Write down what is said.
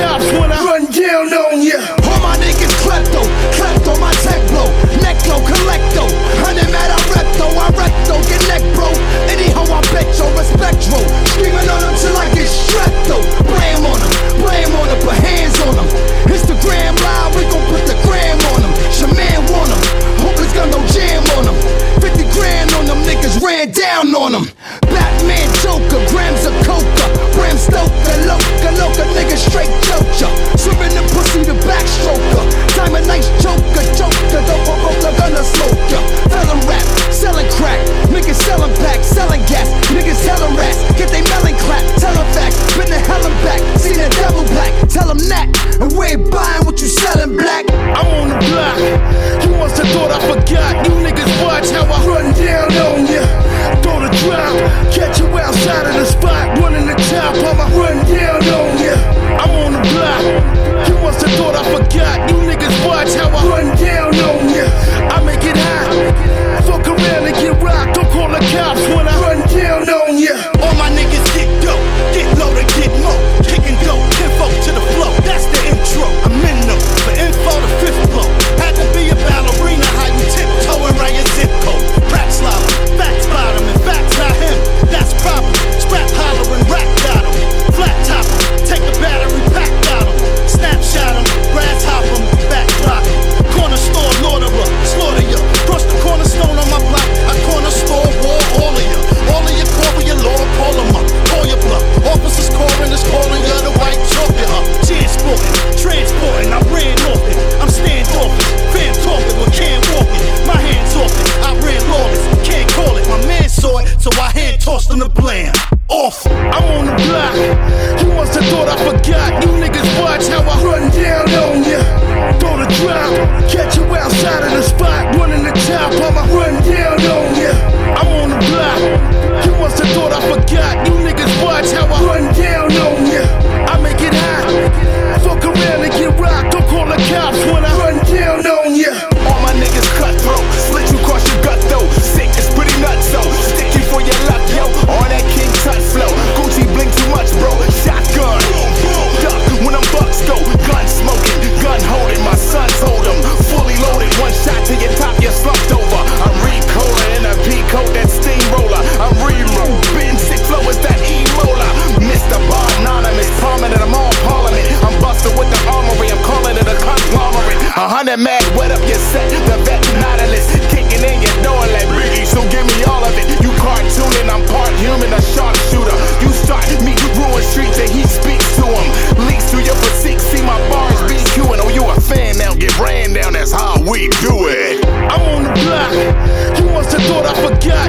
cops when I run down on ya. All my niggas klepto, klepto, my tech blow, necto, collecto. Hundred mad, I repto, I recto, get neck bro. Anyhow, I bet yo, respectro. Screaming on them till I get strepto. Blame on them, blame on them, put hands on them. Instagram live, we gon' put the gram on them. Your man want them, hope it's got no jam on them. 50 grand on them, niggas ran down on them. neck. And we ain't buying what you selling, black. tossed on the bland. Off, I'm on the block. You must have thought I forgot? You niggas that mad wet up your set. The vet nautilus kicking in your door like Biggie. So give me all of it. You cartooning, I'm part human, a sharpshooter. You start me, you ruin streets, and he speaks to him. Leaks to your physique, see my bars BQing. Oh, you a fan now? Get ran down. That's how we do it. I'm on the block. You must have thought I forgot.